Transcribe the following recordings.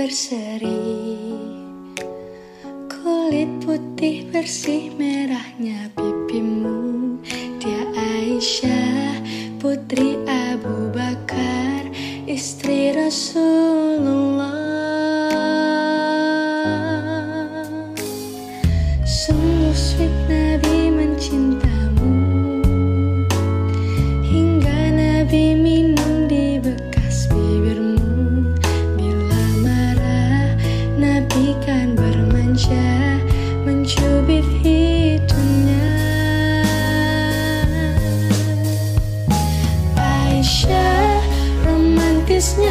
berseri. Kulit putih bersih merahnya pipimu. Dia Aisyah putri Abu Bakar Istri Rasulullah. Sungguh sweet Nabi mencintamu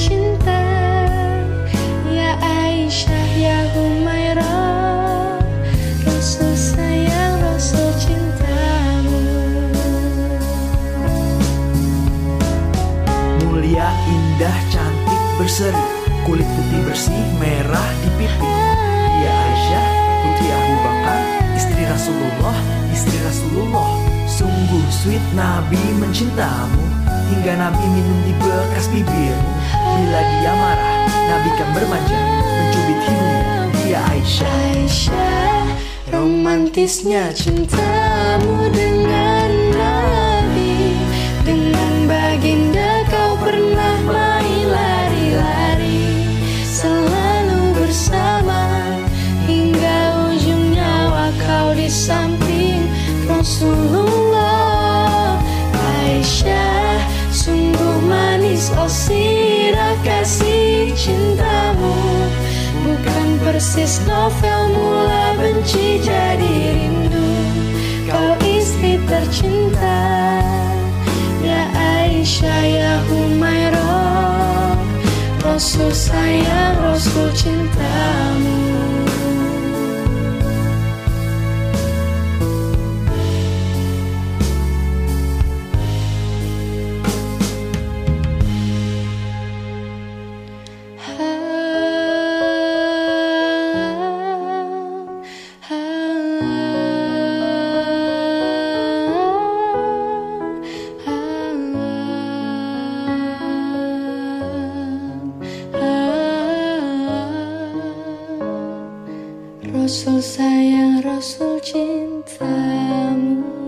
tercinta Ya Aisyah ya Humairah Rasul sayang Rasul cintamu. Mulia, indah, cantik, berseri. Kulit putih bersih, merah di pipi Dia Aisyah, putri Abu Bakar Istri Rasulullah, istri Rasulullah. Sungguh sweet Nabi mencintamu Hingga Nabi minum di bekas bibirmu Bila dia marah, Nabi kan bermanja Mencubit hidungnya, dia Aisyah. Aisyah Romantisnya cintamu dengan Nabi. Dengan baginda kau pernah main lari-lari. Selalu bersama Hingga ujung nyawa kau di samping Rasulullah persis novel mula benci jadi rindu. Kau istri tercinta Ya Aisyah ya Humairah. Rasul sayang Rasul cintamu Rasul sayang, Rasul cintamu.